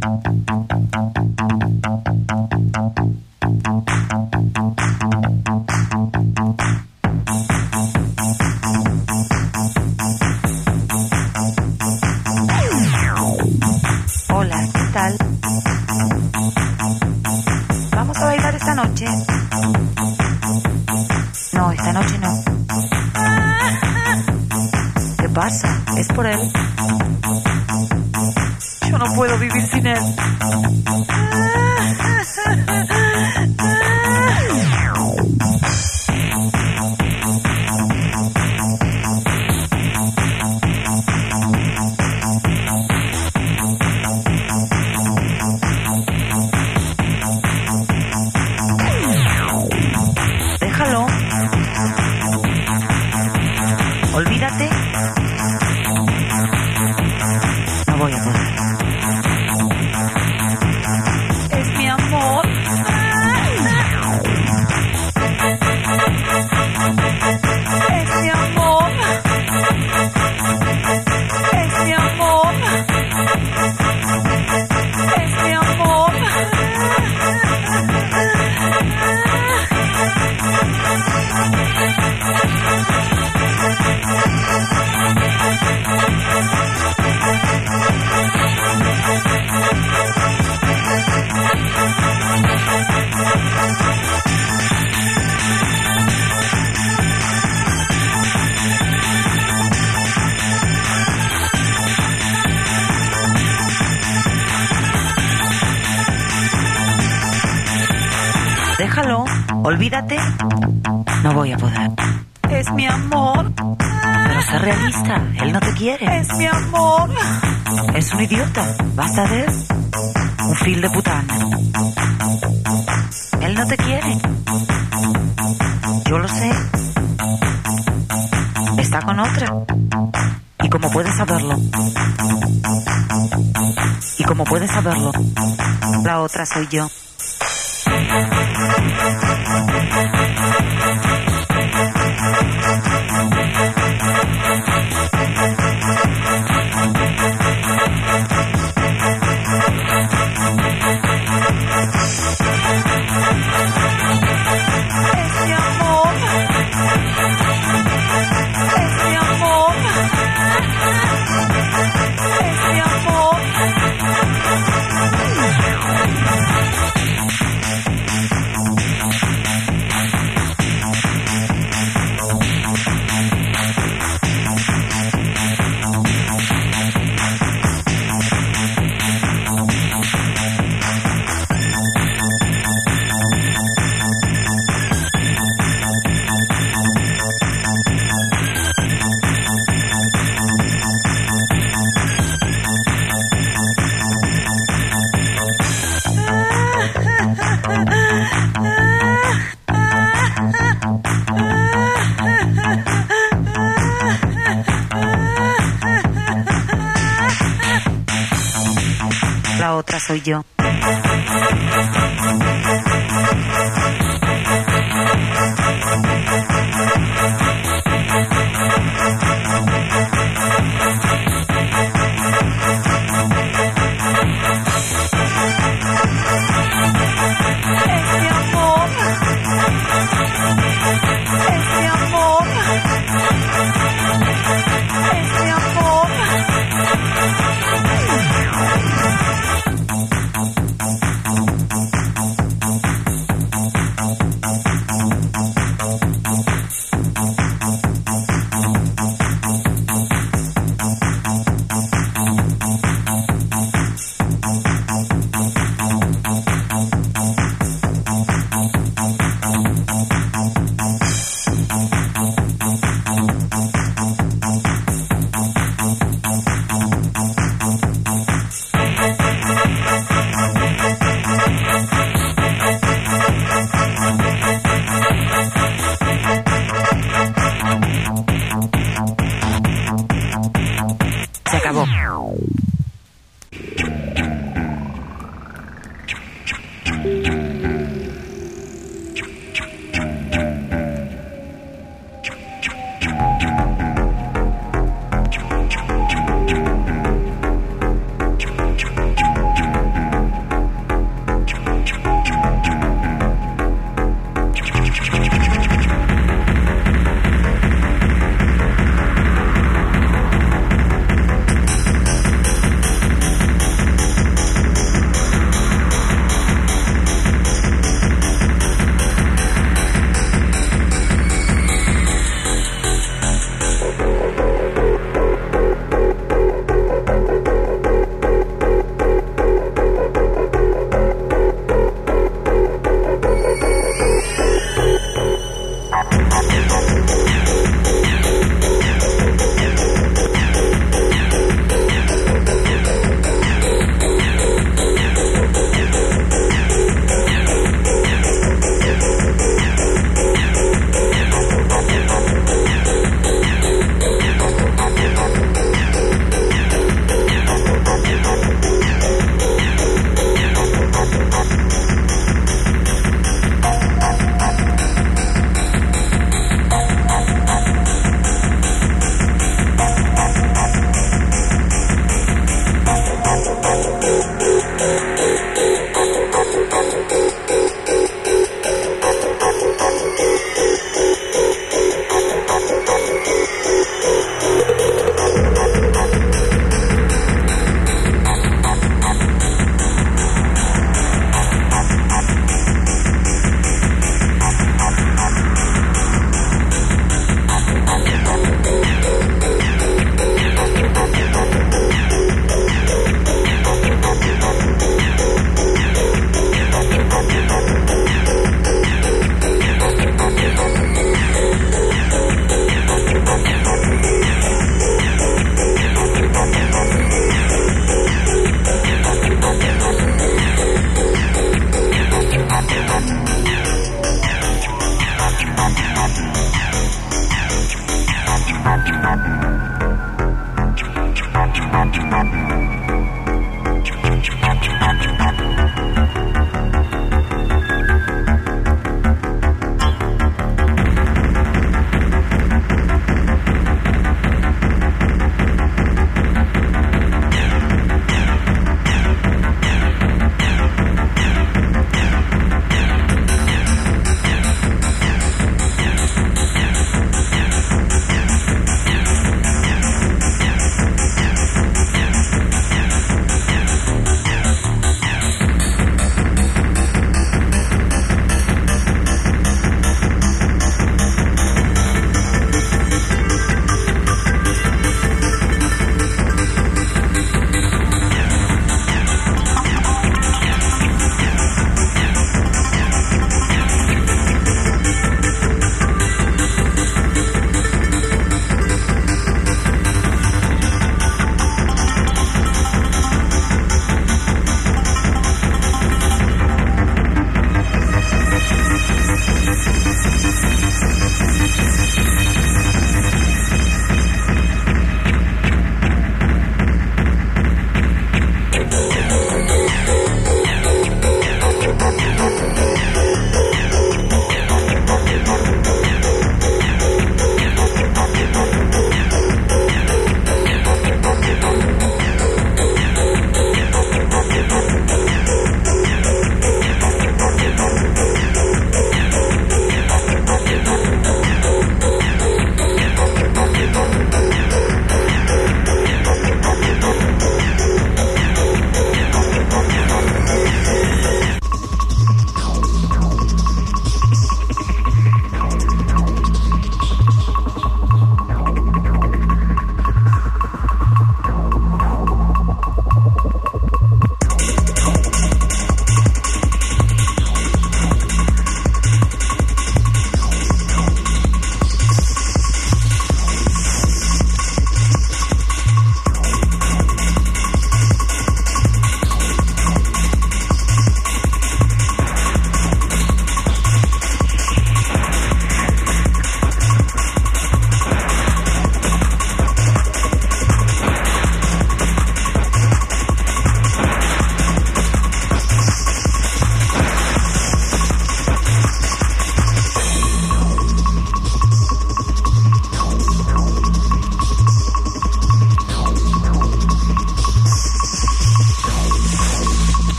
tung tung tung tung tung tung olvídate. No voy a poder. Es mi amor. Pero sé realista, él no te quiere. Es mi amor. Es un idiota, basta de él. Un fil de putana. Él no te quiere. Yo lo sé. Está con otra. Y como puedes saberlo. Y como puedes saberlo, la otra soy yo. Thank you. Soy yo.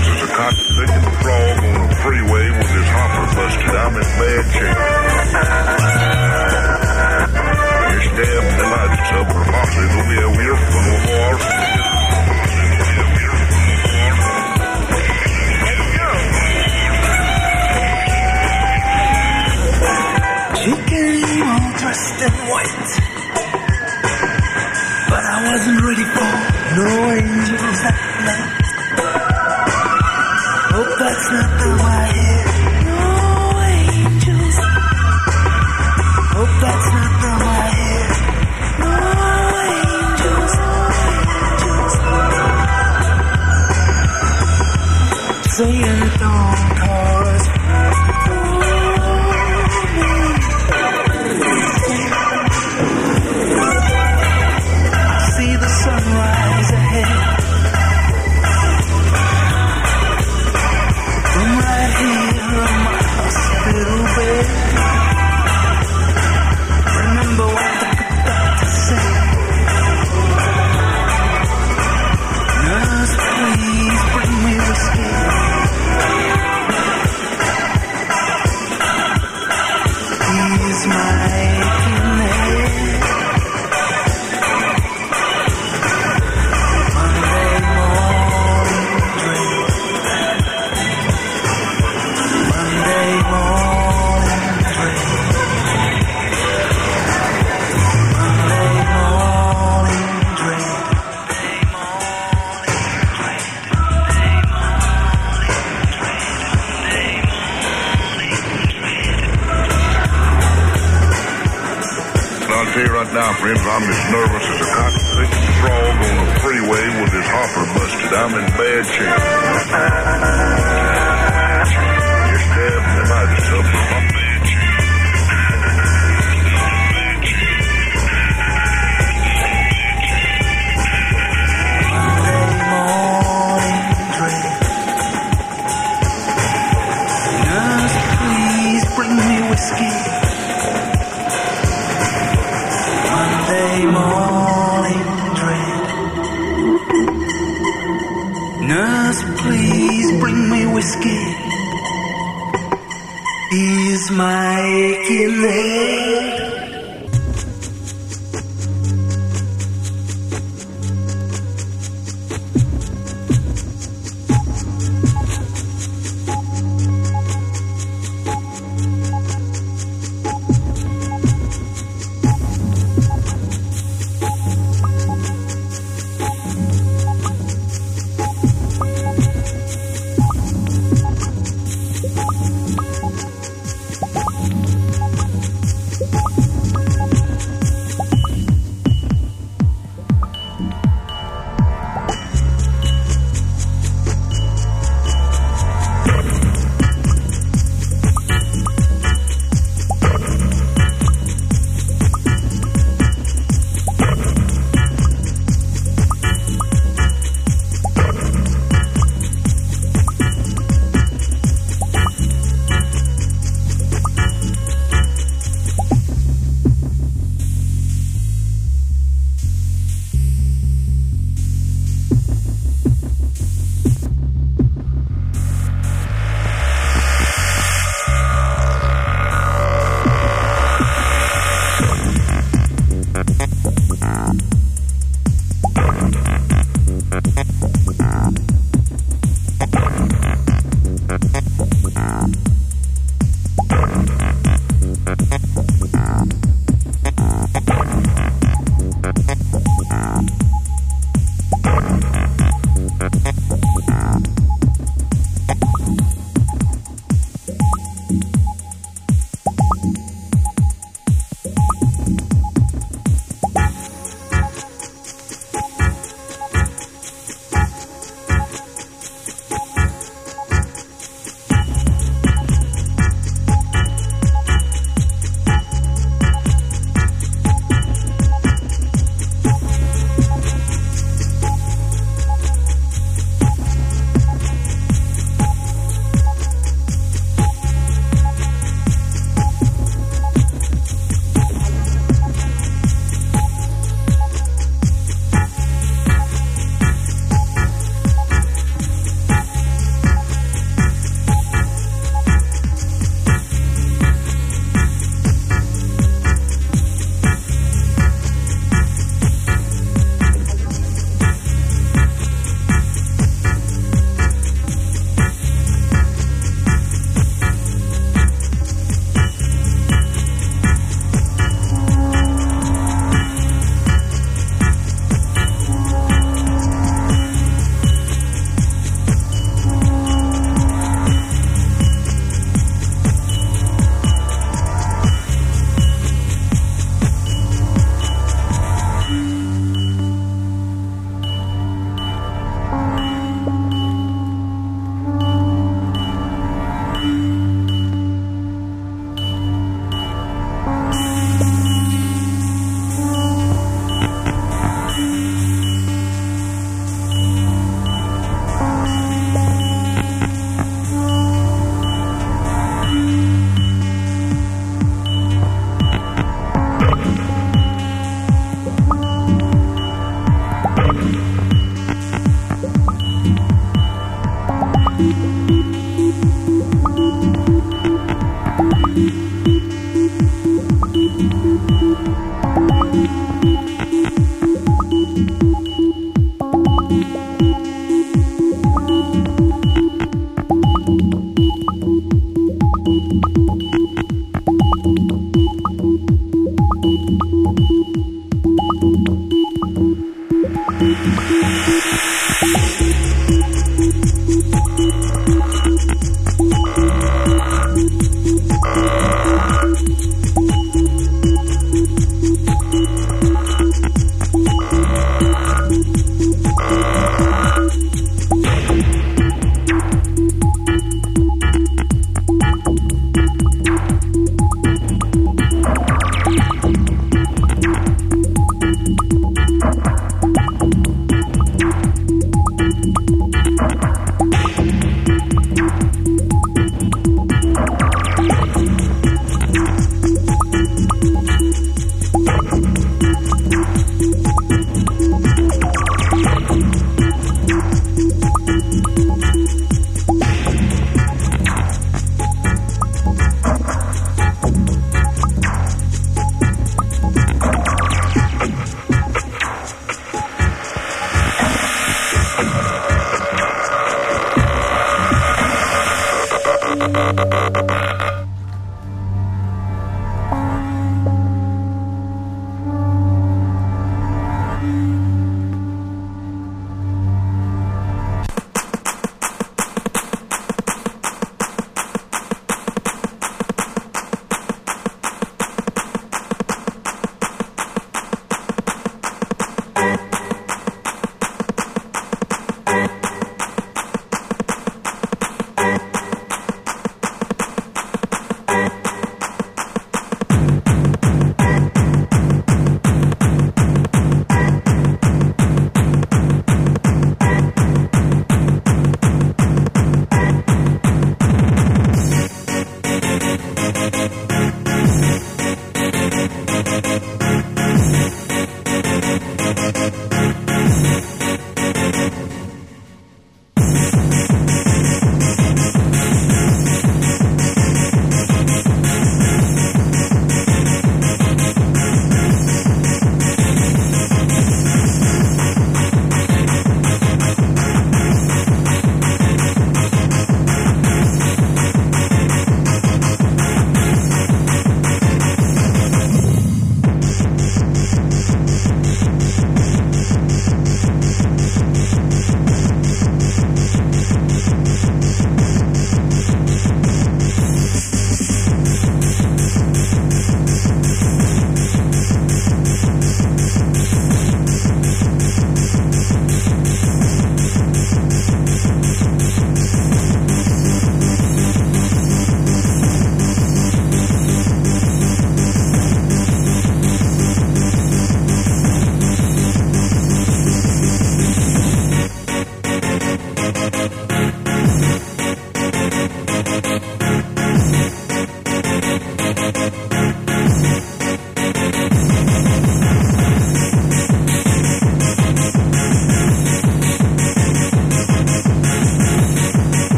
hours as a cocksucking frog on the freeway with his hopper busted. I'm in bad shape. It's damn delighted to have a posse the way from the war. She came all dressed in white, but I wasn't ready for knowing nervous.